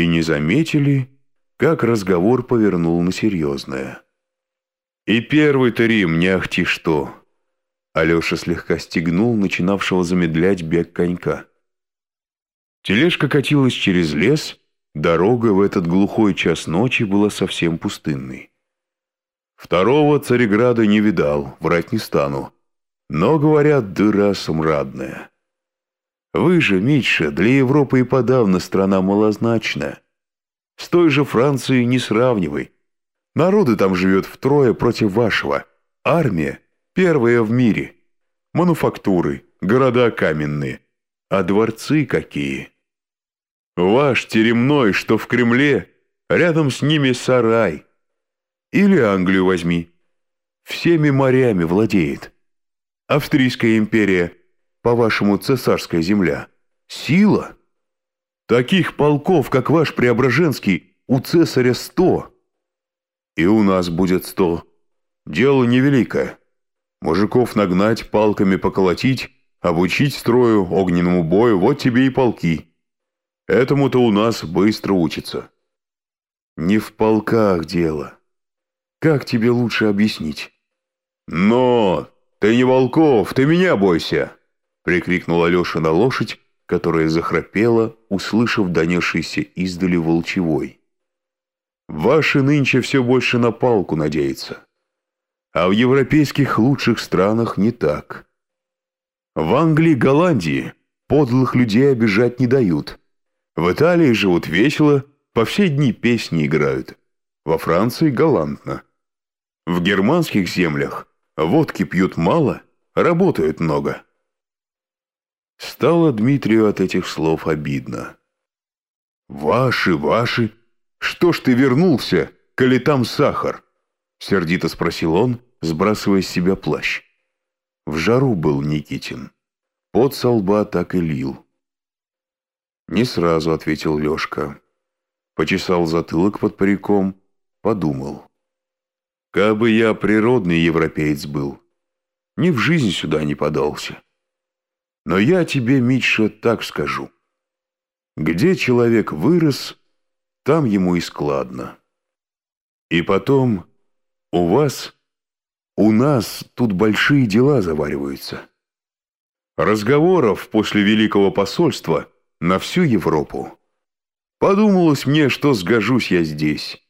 и не заметили, как разговор повернул на серьезное. «И первый-то Рим, не ахти что!» Алеша слегка стегнул начинавшего замедлять бег конька. Тележка катилась через лес, дорога в этот глухой час ночи была совсем пустынной. Второго Цареграда не видал, врать не стану. Но, говорят, дыра смрадная. Вы же, Митша, для Европы и подавно страна малозначная. С той же Францией не сравнивай. Народы там живет втрое против вашего. Армия первая в мире. Мануфактуры, города каменные. А дворцы какие? Ваш теремной, что в Кремле, рядом с ними сарай. Или Англию возьми. Всеми морями владеет. Австрийская империя, по-вашему, цесарская земля. Сила? Таких полков, как ваш Преображенский, у цесаря сто. И у нас будет сто. Дело невеликое. Мужиков нагнать, палками поколотить, обучить строю, огненному бою, вот тебе и полки. Этому-то у нас быстро учатся. Не в полках дело. Как тебе лучше объяснить? Но! Ты не волков, ты меня бойся! Прикрикнул Алеша на лошадь, которая захрапела, услышав донесшийся издали волчевой. «Ваши нынче все больше на палку надеются. А в европейских лучших странах не так. В Англии, Голландии подлых людей обижать не дают. В Италии живут весело, по все дни песни играют. Во Франции галантно. В германских землях водки пьют мало, работают много». Стало Дмитрию от этих слов обидно. «Ваши, ваши? Что ж ты вернулся, коли там сахар?» Сердито спросил он, сбрасывая с себя плащ. В жару был Никитин. Под со лба так и лил. Не сразу ответил Лешка. Почесал затылок под париком, подумал. «Кабы я природный европеец был, ни в жизнь сюда не подался». Но я тебе, Митша, так скажу. Где человек вырос, там ему и складно. И потом, у вас, у нас тут большие дела завариваются. Разговоров после Великого посольства на всю Европу. Подумалось мне, что сгожусь я здесь.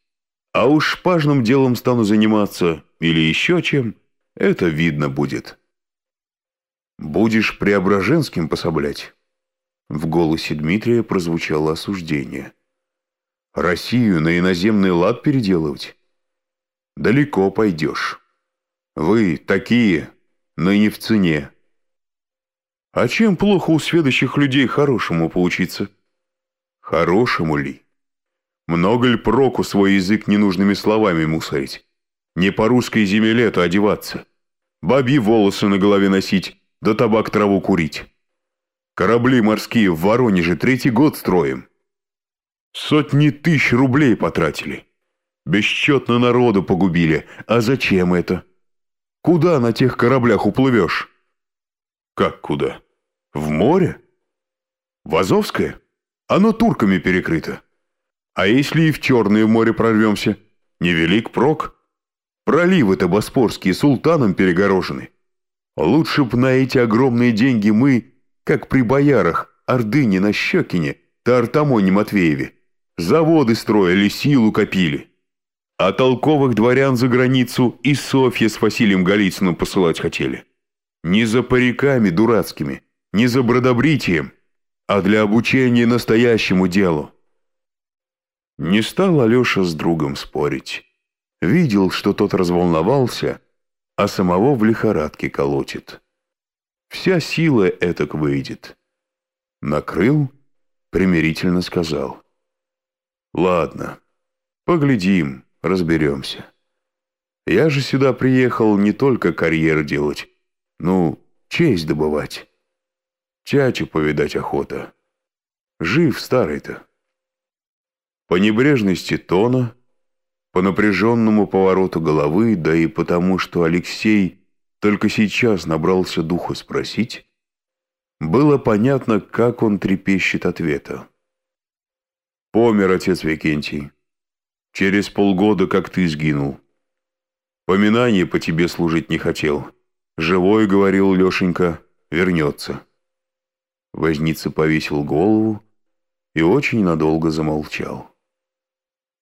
А уж шпажным делом стану заниматься или еще чем, это видно будет. «Будешь Преображенским пособлять?» В голосе Дмитрия прозвучало осуждение. «Россию на иноземный лад переделывать? Далеко пойдешь. Вы такие, но не в цене. А чем плохо у сведущих людей хорошему поучиться? Хорошему ли? Много ли проку свой язык ненужными словами мусорить? Не по русской земле-то одеваться? Бабьи волосы на голове носить, да табак траву курить. Корабли морские в Воронеже третий год строим. Сотни тысяч рублей потратили. Бесчетно народу погубили. А зачем это? Куда на тех кораблях уплывешь? Как куда? В море? В Азовское? Оно турками перекрыто. А если и в Черное море прорвемся? Невелик прок. Проливы-то Боспорские султаном перегорожены. Лучше б на эти огромные деньги мы, как при боярах Ордыне на Щекине, да Артамоне Матвееве, заводы строили, силу копили. А толковых дворян за границу и Софья с Василием Голицыным посылать хотели. Не за париками дурацкими, не за бродобритием, а для обучения настоящему делу. Не стал Алеша с другом спорить. Видел, что тот разволновался, а самого в лихорадке колотит. Вся сила этак выйдет. Накрыл, примирительно сказал. Ладно, поглядим, разберемся. Я же сюда приехал не только карьеру делать, ну, честь добывать. Тятю повидать охота. Жив старый-то. По небрежности тона по напряженному повороту головы, да и потому, что Алексей только сейчас набрался духу спросить, было понятно, как он трепещет ответа. Помер отец Викентий. Через полгода, как ты сгинул. Поминание по тебе служить не хотел. Живой, говорил Лешенька, вернется. Возница повесил голову и очень надолго замолчал.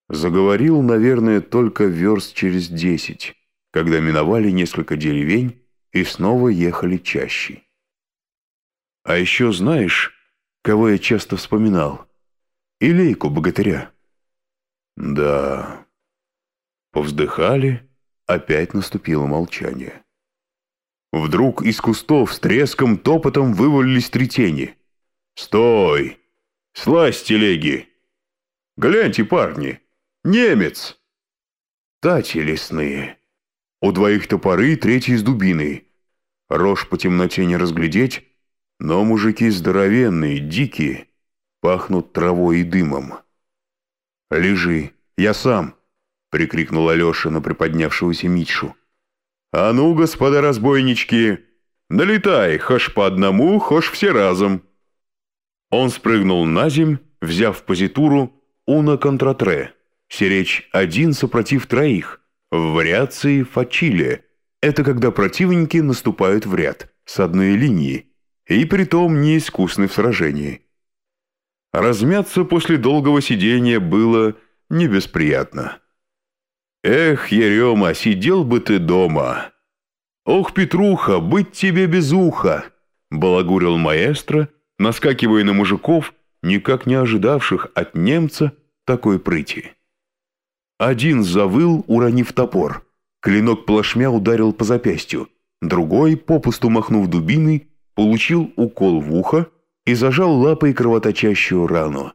Заговорил, наверное, только верст через десять, когда миновали несколько деревень и снова ехали чаще. А еще знаешь, кого я часто вспоминал? Илейку богатыря. Да. Повздыхали, опять наступило молчание. Вдруг из кустов с треском топотом вывалились три тени. «Стой! Слазь телеги! Гляньте, парни! Немец!» Тати лесные. У двоих топоры, третий с дубиной. Рожь по темноте не разглядеть, но мужики здоровенные, дикие, пахнут травой и дымом. «Лежи, я сам!» — прикрикнул Алеша на приподнявшегося Митшу. «А ну, господа разбойнички, налетай, хошь по одному, хошь все разом!» Он спрыгнул на земь, взяв позитуру «Уна контратре», сиречь один сопротив троих, в вариации «фачиле». Это когда противники наступают в ряд, с одной линии, и притом не искусны в сражении. Размяться после долгого сидения было не бесприятно. «Эх, Ерема, сидел бы ты дома!» «Ох, Петруха, быть тебе без уха!» — балагурил маэстро, наскакивая на мужиков, никак не ожидавших от немца такой прыти. Один завыл, уронив топор. Клинок плашмя ударил по запястью. Другой, попусту махнув дубиной, получил укол в ухо и зажал лапой кровоточащую рану.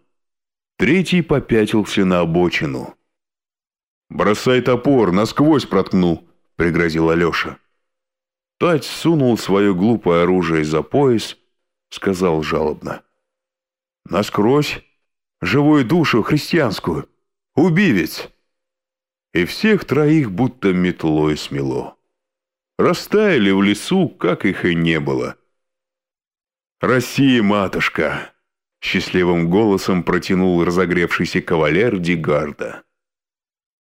Третий попятился на обочину. «Бросай топор, насквозь проткну», — пригрозил Алеша. Тать сунул свое глупое оружие за пояс, сказал жалобно. «Насквозь, живую душу христианскую, убивец!» И всех троих будто метлой смело. Растаяли в лесу, как их и не было — «Россия, матушка!» — счастливым голосом протянул разогревшийся кавалер Дигарда.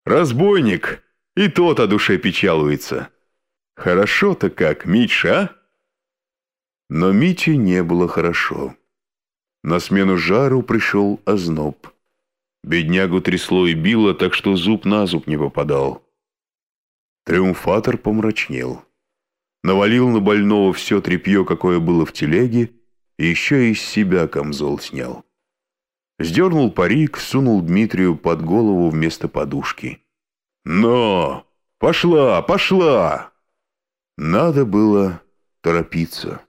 «Разбойник! И тот о душе печалуется. Хорошо-то как, Митша, а?» Но Мите не было хорошо. На смену жару пришел озноб. Беднягу трясло и било, так что зуб на зуб не попадал. Триумфатор помрачнел. Навалил на больного все тряпье, какое было в телеге, еще из себя камзол снял. Сдернул парик, сунул Дмитрию под голову вместо подушки. «Но! Пошла, пошла!» Надо было торопиться.